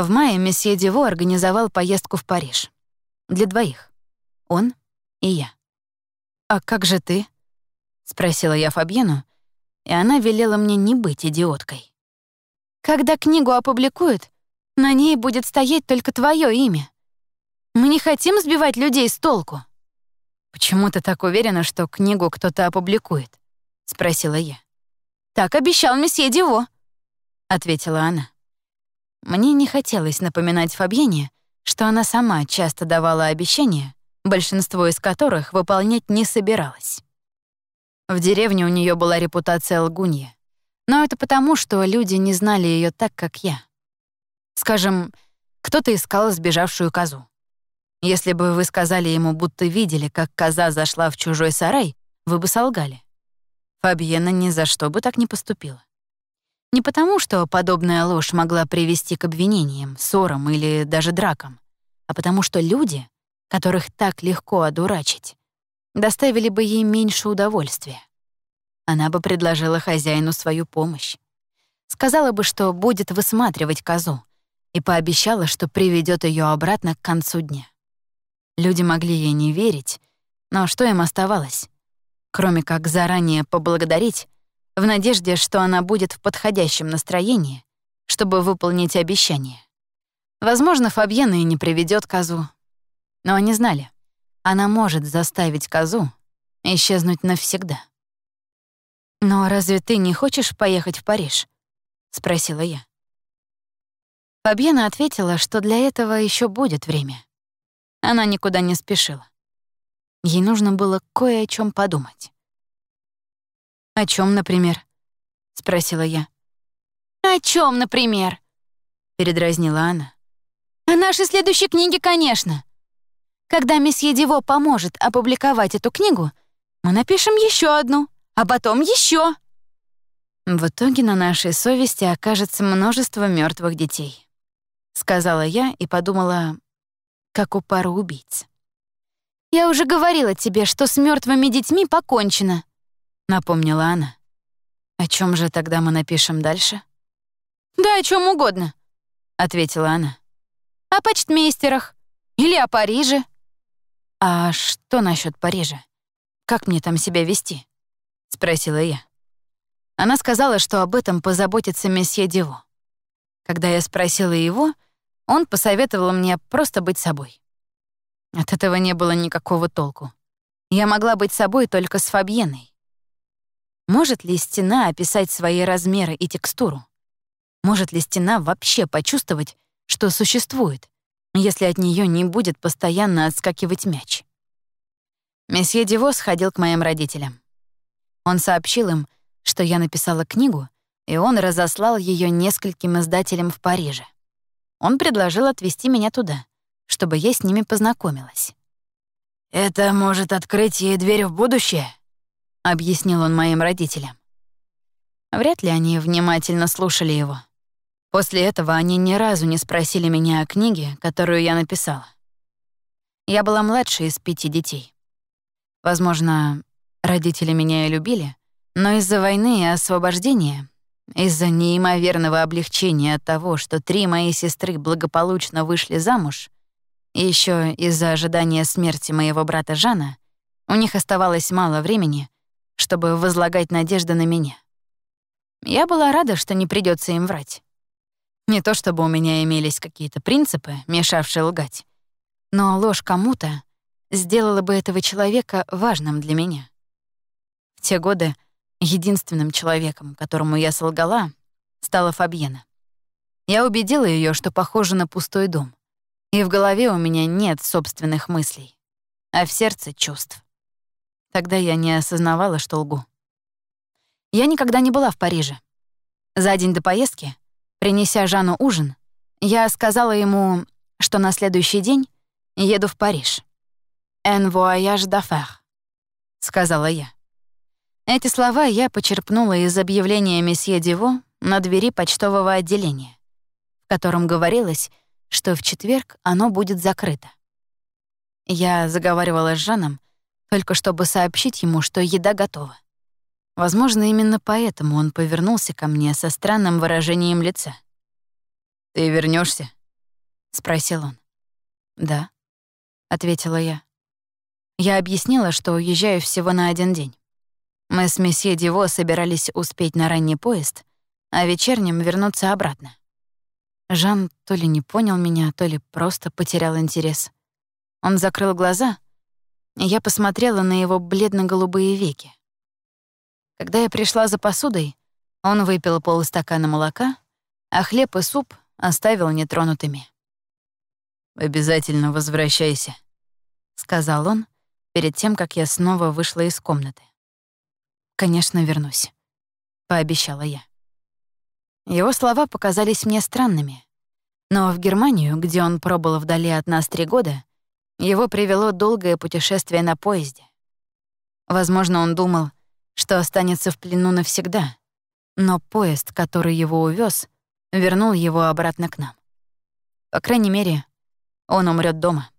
В мае месье Диво организовал поездку в Париж. Для двоих. Он и я. «А как же ты?» — спросила я Фабьену, и она велела мне не быть идиоткой. «Когда книгу опубликуют, на ней будет стоять только твое имя. Мы не хотим сбивать людей с толку». «Почему ты так уверена, что книгу кто-то опубликует?» — спросила я. «Так обещал месье Диво», — ответила она. Мне не хотелось напоминать Фабьене, что она сама часто давала обещания, большинство из которых выполнять не собиралась. В деревне у нее была репутация лгунья, но это потому, что люди не знали ее так, как я. Скажем, кто-то искал сбежавшую козу. Если бы вы сказали ему, будто видели, как коза зашла в чужой сарай, вы бы солгали. Фабьена ни за что бы так не поступила. Не потому, что подобная ложь могла привести к обвинениям, ссорам или даже дракам, а потому что люди, которых так легко одурачить, доставили бы ей меньше удовольствия. Она бы предложила хозяину свою помощь. Сказала бы, что будет высматривать козу, и пообещала, что приведет ее обратно к концу дня. Люди могли ей не верить, но что им оставалось? Кроме как заранее поблагодарить, в надежде, что она будет в подходящем настроении, чтобы выполнить обещание. Возможно, Фабьена и не приведет козу. Но они знали, она может заставить козу исчезнуть навсегда. «Но разве ты не хочешь поехать в Париж?» — спросила я. Фабьена ответила, что для этого еще будет время. Она никуда не спешила. Ей нужно было кое о чем подумать. «О чем, например?» — спросила я. «О чем, например?» — передразнила она. «О нашей следующей книге, конечно. Когда месье Диво поможет опубликовать эту книгу, мы напишем еще одну, а потом еще. В итоге на нашей совести окажется множество мертвых детей, сказала я и подумала, как у пары убийц. Я уже говорила тебе, что с мертвыми детьми покончено, напомнила она. О чем же тогда мы напишем дальше? Да о чем угодно, ответила она. О почтмейстерах или о Париже. А что насчет Парижа? Как мне там себя вести? спросила я. Она сказала, что об этом позаботится месье Диво. Когда я спросила его, он посоветовал мне просто быть собой. От этого не было никакого толку. Я могла быть собой только с Фабьеной. Может ли стена описать свои размеры и текстуру? Может ли стена вообще почувствовать, что существует, если от нее не будет постоянно отскакивать мяч? Месье Диво сходил к моим родителям. Он сообщил им, что я написала книгу, и он разослал ее нескольким издателям в Париже. Он предложил отвезти меня туда, чтобы я с ними познакомилась. «Это может открыть ей дверь в будущее?» — объяснил он моим родителям. Вряд ли они внимательно слушали его. После этого они ни разу не спросили меня о книге, которую я написала. Я была младшей из пяти детей. Возможно, родители меня и любили, но из-за войны и освобождения, из-за неимоверного облегчения от того, что три мои сестры благополучно вышли замуж, и еще из-за ожидания смерти моего брата Жана, у них оставалось мало времени, чтобы возлагать надежды на меня. Я была рада, что не придется им врать. Не то чтобы у меня имелись какие-то принципы, мешавшие лгать, но ложь кому-то сделала бы этого человека важным для меня. В те годы единственным человеком, которому я солгала, стала Фабьена. Я убедила ее, что похоже на пустой дом, и в голове у меня нет собственных мыслей, а в сердце — чувств. Тогда я не осознавала, что лгу. Я никогда не была в Париже. За день до поездки, принеся Жану ужин, я сказала ему, что на следующий день еду в Париж. «En voyage d'affaires», — сказала я. Эти слова я почерпнула из объявления месье Диво на двери почтового отделения, в котором говорилось, что в четверг оно будет закрыто. Я заговаривала с Жаном, только чтобы сообщить ему, что еда готова. Возможно, именно поэтому он повернулся ко мне со странным выражением лица. «Ты вернешься? — спросил он. «Да», — ответила я. Я объяснила, что уезжаю всего на один день. Мы с месье Диво собирались успеть на ранний поезд, а вечерним вернуться обратно. Жан то ли не понял меня, то ли просто потерял интерес. Он закрыл глаза, я посмотрела на его бледно-голубые веки. Когда я пришла за посудой, он выпил полстакана молока, а хлеб и суп оставил нетронутыми. «Обязательно возвращайся», — сказал он перед тем, как я снова вышла из комнаты. «Конечно, вернусь», — пообещала я. Его слова показались мне странными, но в Германию, где он пробыл вдали от нас три года, его привело долгое путешествие на поезде. Возможно, он думал, что останется в плену навсегда, но поезд, который его увез, вернул его обратно к нам. По крайней мере, он умрет дома.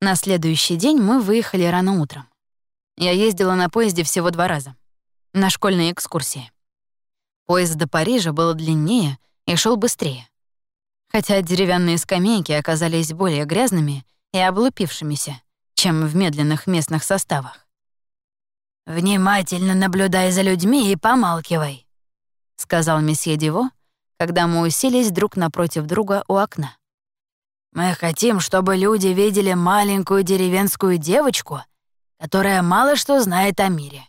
На следующий день мы выехали рано утром. Я ездила на поезде всего два раза. На школьные экскурсии. Поезд до Парижа был длиннее и шел быстрее. Хотя деревянные скамейки оказались более грязными и облупившимися, чем в медленных местных составах. «Внимательно наблюдай за людьми и помалкивай», — сказал месье Диво, когда мы уселись друг напротив друга у окна. Мы хотим, чтобы люди видели маленькую деревенскую девочку, которая мало что знает о мире,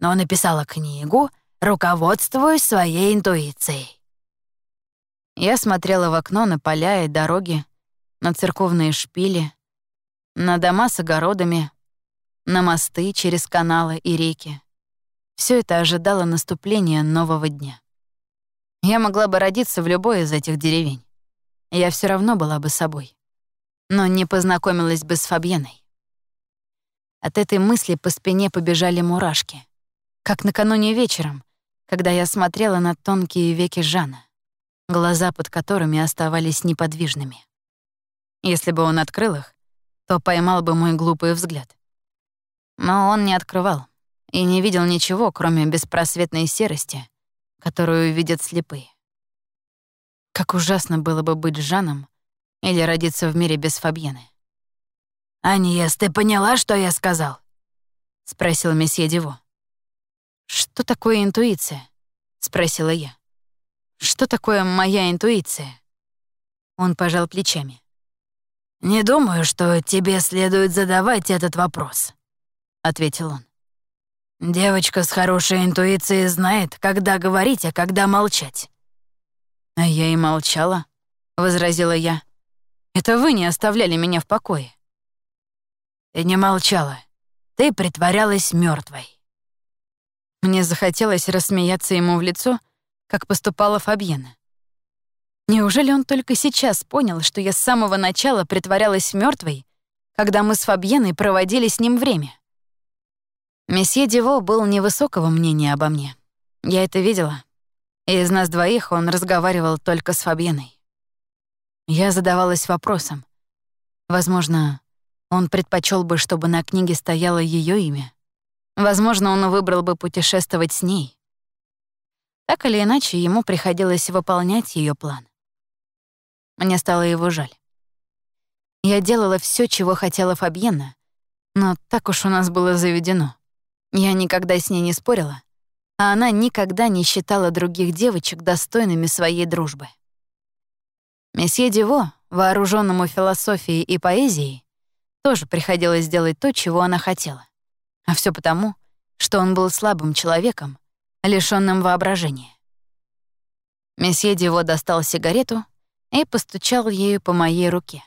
но написала книгу, руководствуясь своей интуицией. Я смотрела в окно на поля и дороги, на церковные шпили, на дома с огородами, на мосты через каналы и реки. Все это ожидало наступления нового дня. Я могла бы родиться в любой из этих деревень я все равно была бы собой. Но не познакомилась бы с Фабьеной. От этой мысли по спине побежали мурашки. Как накануне вечером, когда я смотрела на тонкие веки Жана, глаза под которыми оставались неподвижными. Если бы он открыл их, то поймал бы мой глупый взгляд. Но он не открывал и не видел ничего, кроме беспросветной серости, которую видят слепые. Как ужасно было бы быть Жаном или родиться в мире без Фабьены. «Аньес, ты поняла, что я сказал?» — спросил месье Диво. «Что такое интуиция?» — спросила я. «Что такое моя интуиция?» Он пожал плечами. «Не думаю, что тебе следует задавать этот вопрос», — ответил он. «Девочка с хорошей интуицией знает, когда говорить, а когда молчать. «А я и молчала», — возразила я. «Это вы не оставляли меня в покое». «Ты не молчала. Ты притворялась мертвой. Мне захотелось рассмеяться ему в лицо, как поступала Фабьена. Неужели он только сейчас понял, что я с самого начала притворялась мертвой, когда мы с Фабьеной проводили с ним время? Месье Диво был невысокого мнения обо мне. Я это видела и из нас двоих он разговаривал только с Фабьеной. Я задавалась вопросом. Возможно, он предпочел бы, чтобы на книге стояло ее имя. Возможно, он выбрал бы путешествовать с ней. Так или иначе, ему приходилось выполнять ее план. Мне стало его жаль. Я делала все, чего хотела Фабьена, но так уж у нас было заведено. Я никогда с ней не спорила, а она никогда не считала других девочек достойными своей дружбы. Месье Диво, вооруженному философией и поэзией, тоже приходилось делать то, чего она хотела. А все потому, что он был слабым человеком, лишённым воображения. Месье Диво достал сигарету и постучал ею по моей руке.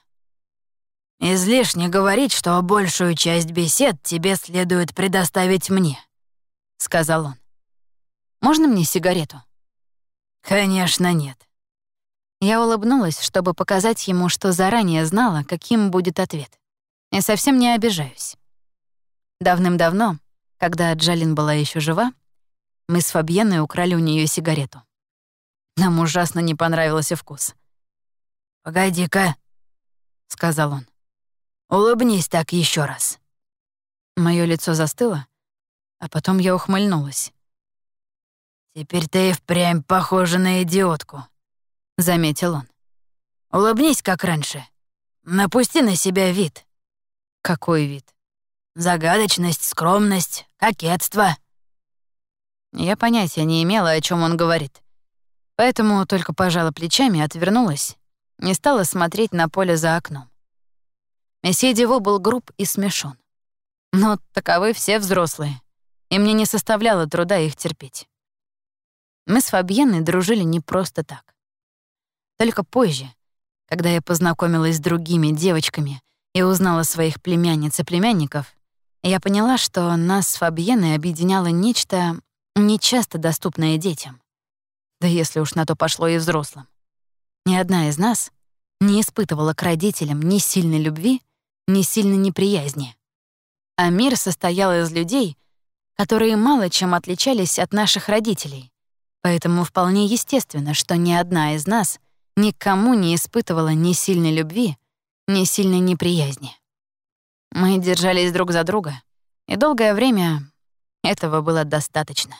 «Излишне говорить, что большую часть бесед тебе следует предоставить мне», — сказал он. Можно мне сигарету?» «Конечно нет». Я улыбнулась, чтобы показать ему, что заранее знала, каким будет ответ. Я совсем не обижаюсь. Давным-давно, когда Джалин была еще жива, мы с Фабьеной украли у нее сигарету. Нам ужасно не понравился вкус. «Погоди-ка», — сказал он. «Улыбнись так еще раз». Моё лицо застыло, а потом я ухмыльнулась. «Теперь ты и впрямь похожа на идиотку», — заметил он. Улыбнись, как раньше. Напусти на себя вид». «Какой вид?» «Загадочность, скромность, кокетство». Я понятия не имела, о чем он говорит. Поэтому только пожала плечами и отвернулась, не стала смотреть на поле за окном. Месье Диво был груб и смешон. Но таковы все взрослые, и мне не составляло труда их терпеть. Мы с Фабьеной дружили не просто так. Только позже, когда я познакомилась с другими девочками и узнала своих племянниц и племянников, я поняла, что нас с Фабьеной объединяло нечто нечасто доступное детям. Да если уж на то пошло и взрослым. Ни одна из нас не испытывала к родителям ни сильной любви, ни сильной неприязни. А мир состоял из людей, которые мало чем отличались от наших родителей. Поэтому вполне естественно, что ни одна из нас никому не испытывала ни сильной любви, ни сильной неприязни. Мы держались друг за друга, и долгое время этого было достаточно.